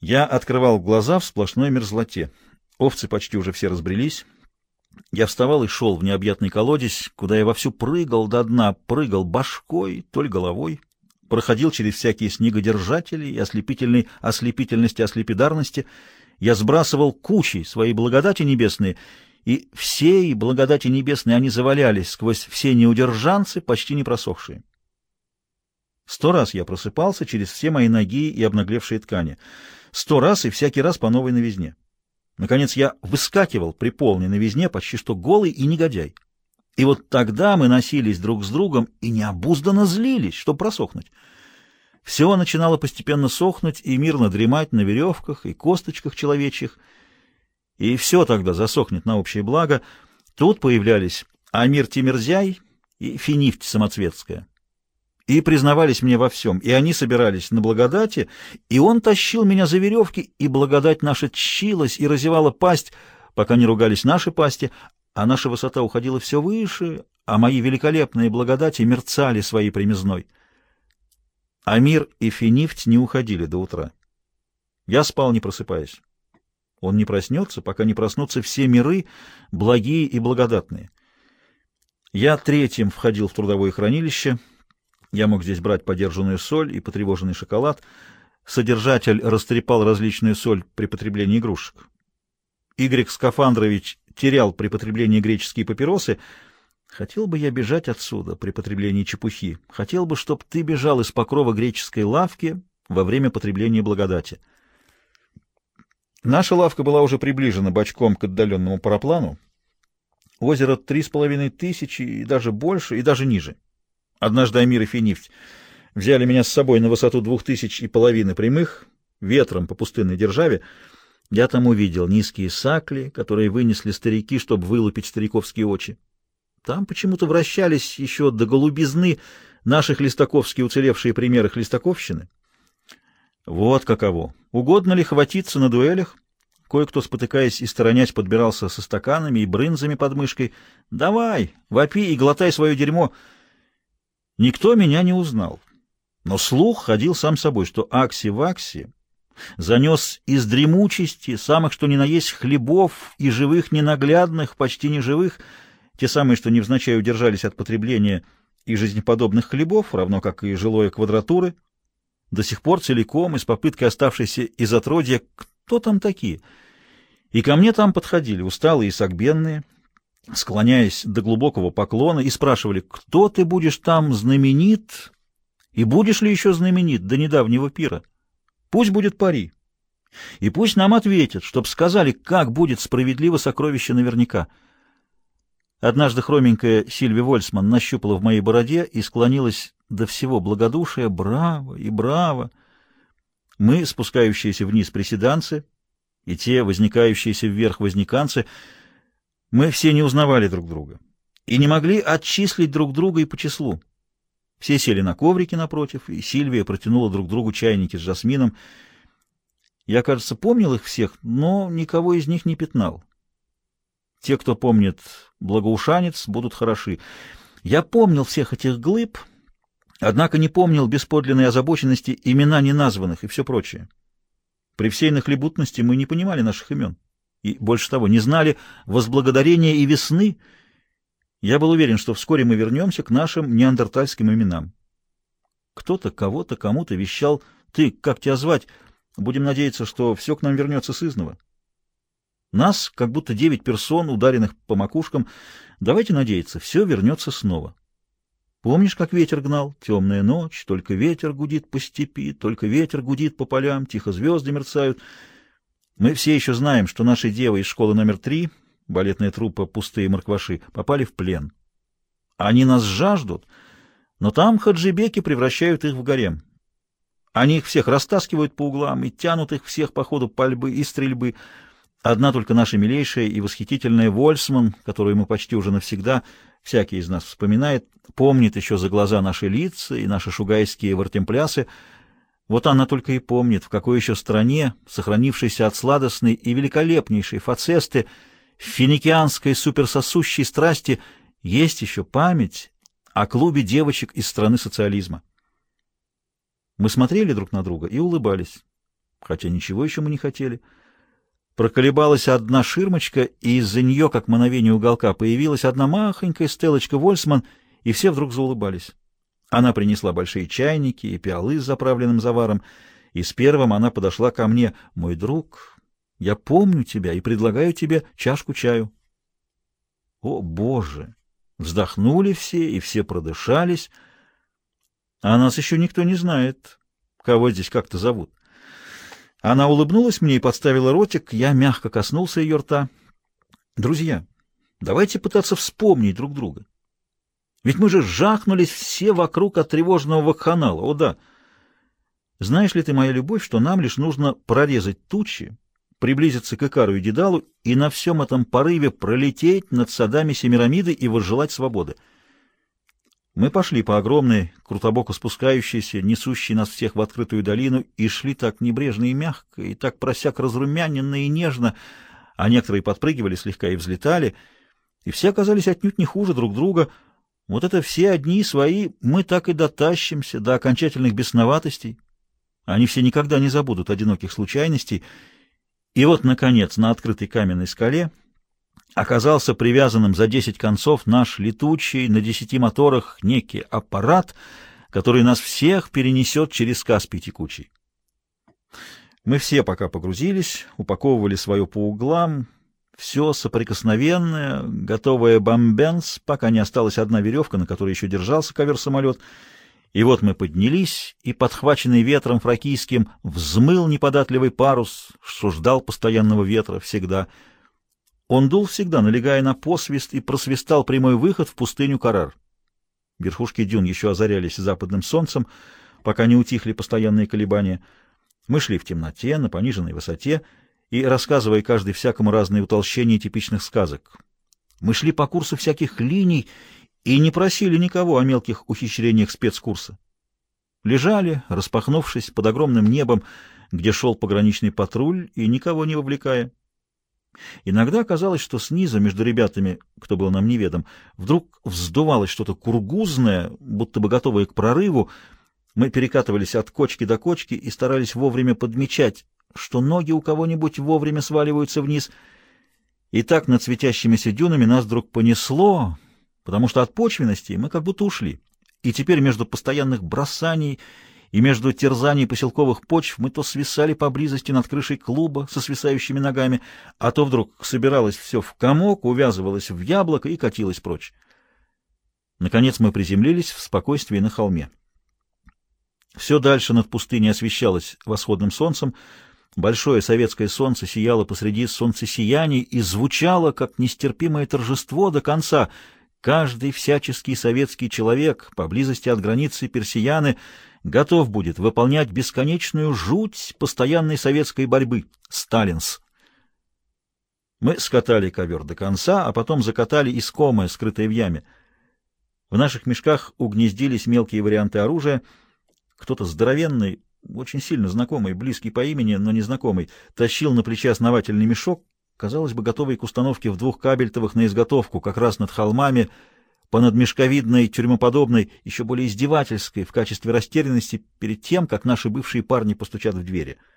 Я открывал глаза в сплошной мерзлоте. Овцы почти уже все разбрелись. Я вставал и шел в необъятный колодец, куда я вовсю прыгал до дна, прыгал башкой, то ли головой, проходил через всякие снегодержатели и ослепительной ослепительности ослепидарности. Я сбрасывал кучей свои благодати небесные, и всей благодати небесной они завалялись сквозь все неудержанцы, почти не просохшие. Сто раз я просыпался через все мои ноги и обнаглевшие ткани. Сто раз и всякий раз по новой новизне. Наконец я выскакивал при полной новизне, почти что голый и негодяй. И вот тогда мы носились друг с другом и необузданно злились, чтобы просохнуть. Все начинало постепенно сохнуть и мирно дремать на веревках и косточках человечьих. И все тогда засохнет на общее благо. Тут появлялись Амир Тимирзяй и Финифть Самоцветская и признавались мне во всем, и они собирались на благодати, и он тащил меня за веревки, и благодать наша тщилась и разевала пасть, пока не ругались наши пасти, а наша высота уходила все выше, а мои великолепные благодати мерцали своей примизной. А мир и финифть не уходили до утра. Я спал, не просыпаясь. Он не проснется, пока не проснутся все миры, благие и благодатные. Я третьим входил в трудовое хранилище — я мог здесь брать подержанную соль и потревоженный шоколад. Содержатель растрепал различную соль при потреблении игрушек. Игорь Скафандрович терял при потреблении греческие папиросы. Хотел бы я бежать отсюда при потреблении чепухи. Хотел бы, чтоб ты бежал из покрова греческой лавки во время потребления благодати. Наша лавка была уже приближена бочком к отдаленному параплану. Озеро три с половиной тысячи и даже больше, и даже ниже. Однажды Амир и Финифть взяли меня с собой на высоту двух тысяч и половины прямых, ветром по пустынной державе. Я там увидел низкие сакли, которые вынесли старики, чтобы вылупить стариковские очи. Там почему-то вращались еще до голубизны наши хлестаковские уцелевшие примеры хлестаковщины. Вот каково. Угодно ли хватиться на дуэлях? Кое-кто, спотыкаясь и сторонясь, подбирался со стаканами и брынзами под мышкой. «Давай, вопи и глотай свое дерьмо!» Никто меня не узнал. Но слух ходил сам собой, что Акси-Вакси занес из дремучести самых что ни на есть хлебов и живых ненаглядных, почти неживых, те самые, что невзначай удержались от потребления и жизнеподобных хлебов, равно как и жилое квадратуры, до сих пор целиком и с попыткой оставшейся из отродья «Кто там такие?» И ко мне там подходили усталые и согбенные, склоняясь до глубокого поклона, и спрашивали, кто ты будешь там знаменит, и будешь ли еще знаменит до недавнего пира? Пусть будет пари. И пусть нам ответят, чтоб сказали, как будет справедливо сокровище наверняка. Однажды хроменькая Сильви Вольсман нащупала в моей бороде и склонилась до всего благодушия «Браво!» и «Браво!». Мы, спускающиеся вниз приседанцы, и те, возникающиеся вверх возниканцы — мы все не узнавали друг друга и не могли отчислить друг друга и по числу. Все сели на коврике напротив, и Сильвия протянула друг другу чайники с жасмином. Я, кажется, помнил их всех, но никого из них не пятнал. Те, кто помнит благоушанец, будут хороши. Я помнил всех этих глыб, однако не помнил без подлинной озабоченности имена неназванных и все прочее. При всей нахлебутности мы не понимали наших имен и, больше того, не знали возблагодарения и весны, я был уверен, что вскоре мы вернемся к нашим неандертальским именам. Кто-то кого-то кому-то вещал «Ты, как тебя звать? Будем надеяться, что все к нам вернется с изного». Нас, как будто девять персон, ударенных по макушкам, давайте надеяться, все вернется снова. Помнишь, как ветер гнал? Темная ночь, только ветер гудит по степи, только ветер гудит по полям, тихо звезды мерцают — мы все еще знаем, что наши девы из школы номер три, балетная труппа «Пустые моркваши», попали в плен. Они нас жаждут, но там хаджибеки превращают их в гарем. Они их всех растаскивают по углам и тянут их всех по ходу пальбы и стрельбы. Одна только наша милейшая и восхитительная Вольсман, которую мы почти уже навсегда, всякий из нас вспоминает, помнит еще за глаза наши лица и наши шугайские вартемплясы — вот она только и помнит, в какой еще стране, сохранившейся от сладостной и великолепнейшей фацесты, финикианской суперсосущей страсти, есть еще память о клубе девочек из страны социализма. Мы смотрели друг на друга и улыбались. хотя ничего еще мы не хотели. Проколебалась одна ширмочка, и из-за нее, как мановение уголка, появилась одна махонькая стелочка Вольсман, и все вдруг заулыбались. Она принесла большие чайники и пиалы с заправленным заваром, и с первым она подошла ко мне. «Мой друг, я помню тебя и предлагаю тебе чашку чаю». «О, Боже!» Вздохнули все, и все продышались. А нас еще никто не знает, кого здесь как-то зовут. Она улыбнулась мне и подставила ротик, я мягко коснулся ее рта. «Друзья, давайте пытаться вспомнить друг друга. Ведь мы же жахнулись все вокруг от тревожного вакханала. О да! Знаешь ли ты, моя любовь, что нам лишь нужно прорезать тучи, приблизиться к Икару и Дедалу и на всем этом порыве пролететь над садами Семирамиды и возжелать свободы. Мы пошли по огромной, крутобоко спускающейся, несущей нас всех в открытую долину, и шли так небрежно и мягко, и так просяк разрумяненно и нежно, а некоторые подпрыгивали слегка и взлетали, и все оказались отнюдь не хуже друг друга. Вот это все одни свои, мы так и дотащимся до окончательных бесноватостей. Они все никогда не забудут одиноких случайностей, и вот, наконец, на открытой каменной скале оказался привязанным за десять концов наш летучий на десяти моторах некий аппарат, который нас всех перенесет через Каспий текучий. Мы все пока погрузились, упаковывали свое по углам, все соприкосновенное, готовое бомбенс, пока не осталась одна веревка, на которой еще держался ковер-самолет — и вот мы поднялись, и, подхваченный ветром фракийским, взмыл неподатливый парус, что ждал постоянного ветра всегда. Он дул всегда, налегая на посвист, и просвистал прямой выход в пустыню Карар. Верхушки дюн еще озарялись западным солнцем, пока не утихли постоянные колебания. Мы шли в темноте, на пониженной высоте, и рассказывая каждый всякому разные утолщения типичных сказок. Мы шли по курсу всяких линий и не просили никого о мелких ухищрениях спецкурса. Лежали, распахнувшись под огромным небом, где шел пограничный патруль, и никого не вовлекая. Иногда казалось, что снизу, между ребятами, кто был нам неведом, вдруг вздувалось что-то кургузное, будто бы готовое к прорыву. Мы перекатывались от кочки до кочки и старались вовремя подмечать, что ноги у кого-нибудь вовремя сваливаются вниз. И так над светящимися дюнами нас вдруг понесло, потому что от почвенности мы как будто ушли. И теперь между постоянных бросаний и между терзаний поселковых почв мы то свисали поблизости над крышей клуба со свисающими ногами, а то вдруг собиралось все в комок, увязывалось в яблоко и катилось прочь. Наконец мы приземлились в спокойствии на холме. Все дальше над пустыней освещалось восходным солнцем, Большое советское солнце сияло посреди солнцесияний и звучало, как нестерпимое торжество до конца — Каждый всяческий советский человек поблизости от границы персияны готов будет выполнять бесконечную жуть постоянной советской борьбы. Сталинс. Мы скатали ковер до конца, а потом закатали искомое, скрытое в яме. В наших мешках угнездились мелкие варианты оружия. Кто-то здоровенный, очень сильно знакомый, близкий по имени, но незнакомый, тащил на плече основательный мешок, казалось бы, готовый к установке в двух кабельтовых на изготовку, как раз над холмами, по надмешковидной, тюрьмоподобной, еще более издевательской, в качестве растерянности перед тем, как наши бывшие парни постучат в двери —